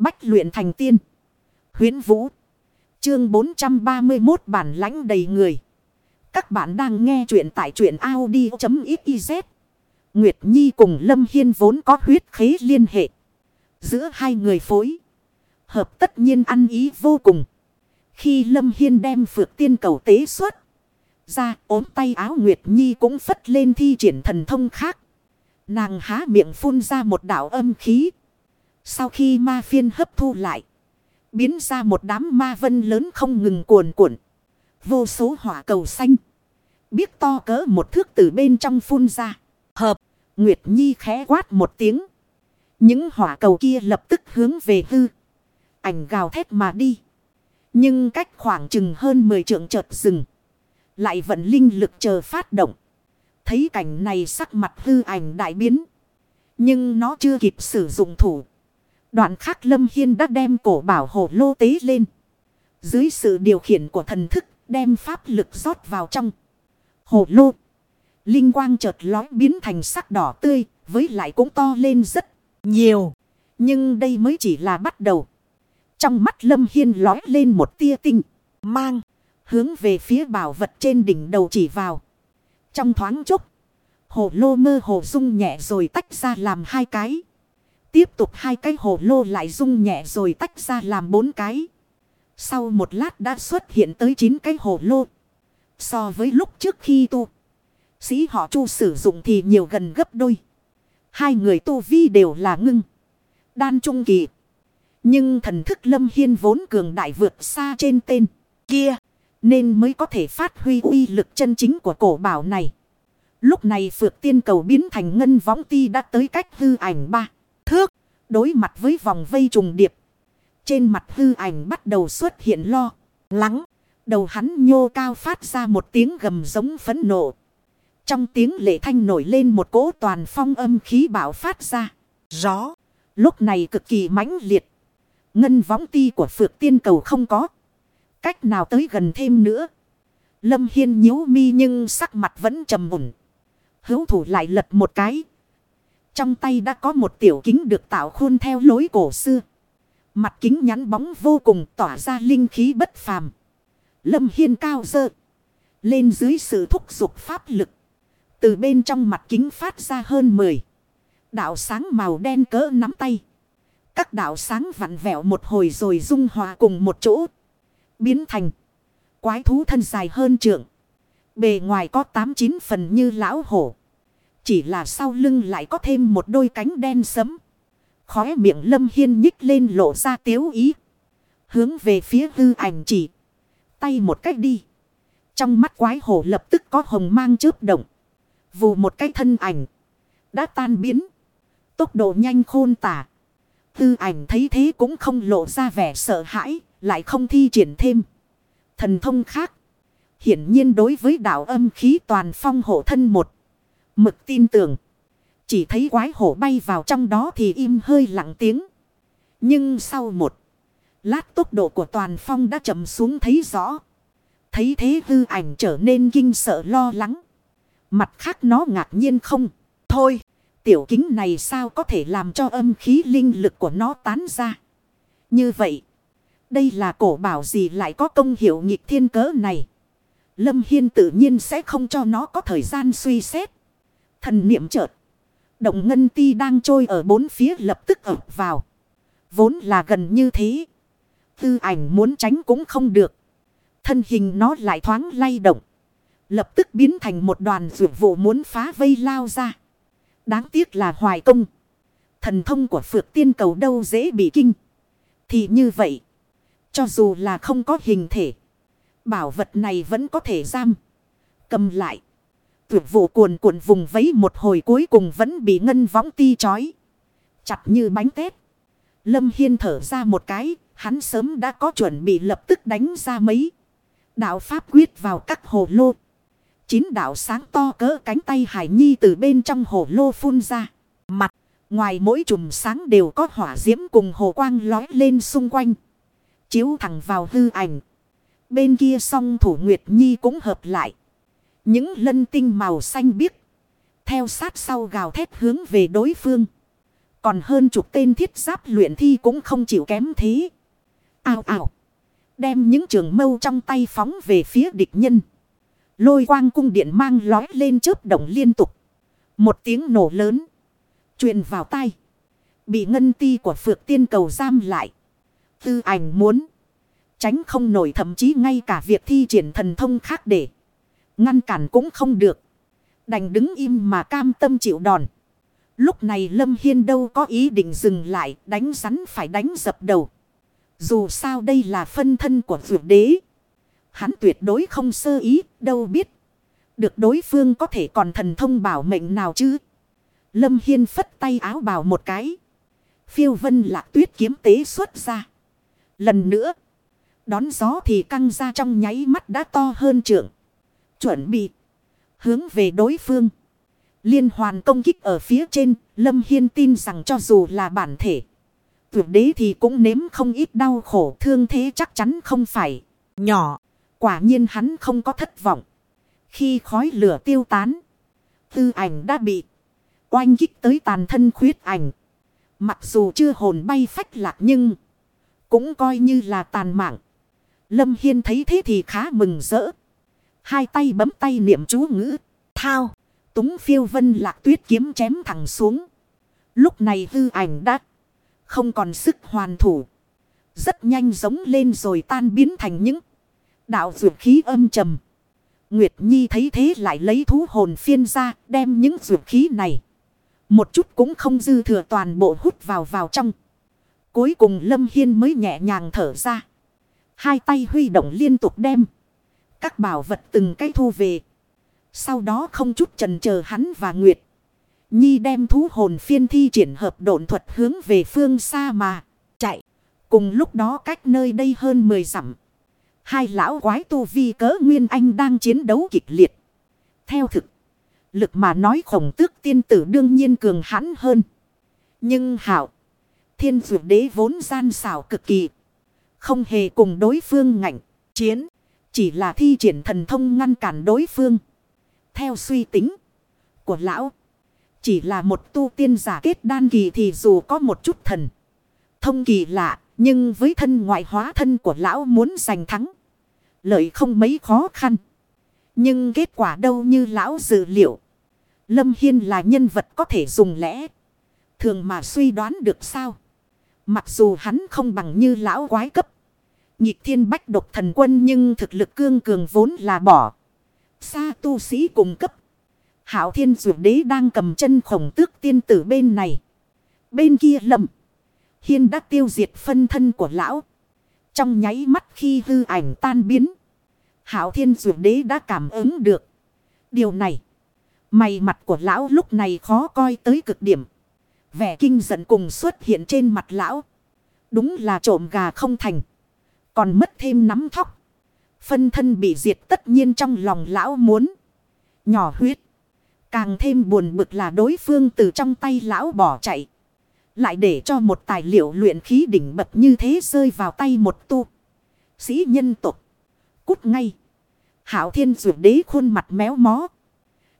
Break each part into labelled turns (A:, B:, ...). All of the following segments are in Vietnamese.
A: Bách luyện thành tiên. Huyến Vũ. Chương 431 bản lãnh đầy người. Các bạn đang nghe truyện tại truyện Audi.xyz. Nguyệt Nhi cùng Lâm Hiên vốn có huyết khế liên hệ. Giữa hai người phối. Hợp tất nhiên ăn ý vô cùng. Khi Lâm Hiên đem phược tiên cầu tế xuất. Ra ốm tay áo Nguyệt Nhi cũng phất lên thi triển thần thông khác. Nàng há miệng phun ra một đảo âm khí. Sau khi ma phiên hấp thu lại. Biến ra một đám ma vân lớn không ngừng cuồn cuộn. Vô số hỏa cầu xanh. Biết to cỡ một thước từ bên trong phun ra. Hợp. Nguyệt Nhi khẽ quát một tiếng. Những hỏa cầu kia lập tức hướng về hư. Ảnh gào thét mà đi. Nhưng cách khoảng chừng hơn 10 trượng chợt rừng. Lại vận linh lực chờ phát động. Thấy cảnh này sắc mặt hư ảnh đại biến. Nhưng nó chưa kịp sử dụng thủ. Đoạn khắc lâm hiên đã đem cổ bảo hộ lô tế lên. Dưới sự điều khiển của thần thức, đem pháp lực rót vào trong. Hồ lô. Linh quang chợt lói biến thành sắc đỏ tươi. Với lại cũng to lên rất nhiều. Nhưng đây mới chỉ là bắt đầu. Trong mắt lâm hiên lói lên một tia tinh. Mang. Hướng về phía bảo vật trên đỉnh đầu chỉ vào. Trong thoáng chốc. Hồ lô mơ hồ rung nhẹ rồi tách ra làm hai cái. Tiếp tục hai cái hồ lô lại rung nhẹ rồi tách ra làm bốn cái. Sau một lát đã xuất hiện tới chín cái hồ lô. So với lúc trước khi tu. Sĩ họ chu sử dụng thì nhiều gần gấp đôi. Hai người tu vi đều là ngưng. Đan trung kỳ. Nhưng thần thức lâm hiên vốn cường đại vượt xa trên tên kia. Nên mới có thể phát huy uy lực chân chính của cổ bảo này. Lúc này phược tiên cầu biến thành ngân võng ti đã tới cách hư ảnh ba thước. Đối mặt với vòng vây trùng điệp. Trên mặt hư ảnh bắt đầu xuất hiện lo. Lắng. Đầu hắn nhô cao phát ra một tiếng gầm giống phấn nộ. Trong tiếng lệ thanh nổi lên một cỗ toàn phong âm khí bạo phát ra. Gió. Lúc này cực kỳ mãnh liệt. Ngân võng ti của phược tiên cầu không có. Cách nào tới gần thêm nữa. Lâm Hiên nhíu mi nhưng sắc mặt vẫn trầm mùn. Hữu thủ lại lật một cái. Trong tay đã có một tiểu kính được tạo khuôn theo lối cổ xưa. Mặt kính nhắn bóng vô cùng tỏa ra linh khí bất phàm. Lâm Hiên cao dơ. Lên dưới sự thúc giục pháp lực. Từ bên trong mặt kính phát ra hơn 10. Đạo sáng màu đen cỡ nắm tay. Các đạo sáng vặn vẹo một hồi rồi dung hòa cùng một chỗ. Biến thành. Quái thú thân dài hơn trượng. Bề ngoài có 8-9 phần như lão hổ. Chỉ là sau lưng lại có thêm một đôi cánh đen sấm. Khóe miệng lâm hiên nhích lên lộ ra tiếu ý. Hướng về phía hư ảnh chỉ. Tay một cách đi. Trong mắt quái hổ lập tức có hồng mang chớp động. Vù một cái thân ảnh. Đã tan biến. Tốc độ nhanh khôn tả. Hư ảnh thấy thế cũng không lộ ra vẻ sợ hãi. Lại không thi triển thêm. Thần thông khác. Hiển nhiên đối với đạo âm khí toàn phong hộ thân một. Mực tin tưởng. Chỉ thấy quái hổ bay vào trong đó thì im hơi lặng tiếng. Nhưng sau một lát tốc độ của toàn phong đã chậm xuống thấy rõ. Thấy thế hư ảnh trở nên kinh sợ lo lắng. Mặt khác nó ngạc nhiên không. Thôi, tiểu kính này sao có thể làm cho âm khí linh lực của nó tán ra. Như vậy, đây là cổ bảo gì lại có công hiệu nghịch thiên cớ này. Lâm Hiên tự nhiên sẽ không cho nó có thời gian suy xét. Thần niệm chợt. Động ngân ti đang trôi ở bốn phía lập tức ập vào. Vốn là gần như thế. Tư ảnh muốn tránh cũng không được. Thân hình nó lại thoáng lay động. Lập tức biến thành một đoàn rượu vụ muốn phá vây lao ra. Đáng tiếc là hoài công. Thần thông của phược tiên cầu đâu dễ bị kinh. Thì như vậy. Cho dù là không có hình thể. Bảo vật này vẫn có thể giam. Cầm lại. Tuyệt vụ cuồn cuộn vùng vấy một hồi cuối cùng vẫn bị ngân võng ti chói. Chặt như bánh tét. Lâm Hiên thở ra một cái. Hắn sớm đã có chuẩn bị lập tức đánh ra mấy. Đạo Pháp quyết vào các hồ lô. Chín đạo sáng to cỡ cánh tay Hải Nhi từ bên trong hồ lô phun ra. Mặt, ngoài mỗi chùm sáng đều có hỏa diễm cùng hồ quang lói lên xung quanh. Chiếu thẳng vào hư ảnh. Bên kia song thủ Nguyệt Nhi cũng hợp lại. Những lân tinh màu xanh biếc. Theo sát sau gào thét hướng về đối phương. Còn hơn chục tên thiết giáp luyện thi cũng không chịu kém thế. Ao ào. Đem những trường mâu trong tay phóng về phía địch nhân. Lôi quang cung điện mang lói lên chớp động liên tục. Một tiếng nổ lớn. truyền vào tay. Bị ngân ti của phược tiên cầu giam lại. Tư ảnh muốn. Tránh không nổi thậm chí ngay cả việc thi triển thần thông khác để. Ngăn cản cũng không được. Đành đứng im mà cam tâm chịu đòn. Lúc này Lâm Hiên đâu có ý định dừng lại, đánh rắn phải đánh dập đầu. Dù sao đây là phân thân của vượt đế. Hắn tuyệt đối không sơ ý, đâu biết. Được đối phương có thể còn thần thông bảo mệnh nào chứ. Lâm Hiên phất tay áo bào một cái. Phiêu vân lạc tuyết kiếm tế xuất ra. Lần nữa. Đón gió thì căng ra trong nháy mắt đã to hơn trưởng. Chuẩn bị. Hướng về đối phương. Liên hoàn công kích ở phía trên. Lâm Hiên tin rằng cho dù là bản thể. Tuyệt đế thì cũng nếm không ít đau khổ, thương thế chắc chắn không phải. Nhỏ. Quả nhiên hắn không có thất vọng. Khi khói lửa tiêu tán. Tư ảnh đã bị. Oanh kích tới tàn thân khuyết ảnh. Mặc dù chưa hồn bay phách lạc nhưng. Cũng coi như là tàn mạng. Lâm Hiên thấy thế thì khá mừng rỡ. Hai tay bấm tay niệm chú ngữ. Thao. Túng phiêu vân lạc tuyết kiếm chém thẳng xuống. Lúc này hư ảnh đã không còn sức hoàn thủ. Rất nhanh giống lên rồi tan biến thành những đạo dược khí âm trầm. Nguyệt Nhi thấy thế lại lấy thú hồn phiên ra, đem những dược khí này. Một chút cũng không dư thừa toàn bộ hút vào vào trong. Cuối cùng Lâm Hiên mới nhẹ nhàng thở ra. Hai tay huy động liên tục đem. Các bảo vật từng cái thu về. Sau đó không chút trần chờ hắn và Nguyệt. Nhi đem thú hồn phiên thi triển hợp độn thuật hướng về phương xa mà. Chạy. Cùng lúc đó cách nơi đây hơn 10 dặm. Hai lão quái tu vi cỡ Nguyên Anh đang chiến đấu kịch liệt. Theo thực. Lực mà nói khổng tước tiên tử đương nhiên cường hãn hơn. Nhưng hảo. Thiên dược đế vốn gian xảo cực kỳ. Không hề cùng đối phương ngạnh. Chiến. Chỉ là thi triển thần thông ngăn cản đối phương. Theo suy tính. Của lão. Chỉ là một tu tiên giả kết đan kỳ thì dù có một chút thần. Thông kỳ lạ. Nhưng với thân ngoại hóa thân của lão muốn giành thắng. Lợi không mấy khó khăn. Nhưng kết quả đâu như lão dự liệu. Lâm Hiên là nhân vật có thể dùng lẽ. Thường mà suy đoán được sao. Mặc dù hắn không bằng như lão quái cấp. Nhịp thiên bách độc thần quân nhưng thực lực cương cường vốn là bỏ. Xa tu sĩ cùng cấp. Hảo thiên dụ đế đang cầm chân khổng tước tiên tử bên này. Bên kia lầm. Hiên đã tiêu diệt phân thân của lão. Trong nháy mắt khi hư ảnh tan biến. Hảo thiên dụ đế đã cảm ứng được. Điều này. Mày mặt của lão lúc này khó coi tới cực điểm. Vẻ kinh giận cùng xuất hiện trên mặt lão. Đúng là trộm gà không thành. Còn mất thêm nắm thóc. Phân thân bị diệt tất nhiên trong lòng lão muốn. Nhỏ huyết. Càng thêm buồn bực là đối phương từ trong tay lão bỏ chạy. Lại để cho một tài liệu luyện khí đỉnh bậc như thế rơi vào tay một tu. Sĩ nhân tục. Cút ngay. Hảo thiên rượu đế khuôn mặt méo mó.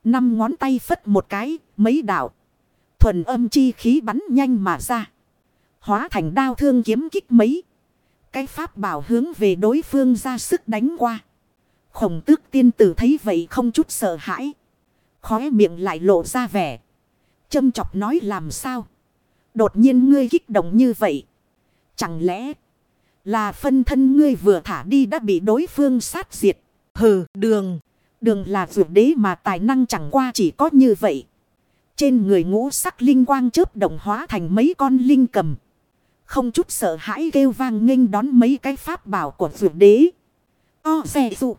A: Năm ngón tay phất một cái, mấy đạo. Thuần âm chi khí bắn nhanh mà ra. Hóa thành đao thương kiếm kích mấy. Cái pháp bảo hướng về đối phương ra sức đánh qua. Khổng tước tiên tử thấy vậy không chút sợ hãi. Khóe miệng lại lộ ra vẻ. Châm chọc nói làm sao. Đột nhiên ngươi kích động như vậy. Chẳng lẽ là phân thân ngươi vừa thả đi đã bị đối phương sát diệt. Hừ, đường. Đường là vượt đế mà tài năng chẳng qua chỉ có như vậy. Trên người ngũ sắc linh quang chớp động hóa thành mấy con linh cầm. Không chút sợ hãi kêu vang nghênh đón mấy cái pháp bảo của vượt đế. O xe dụng.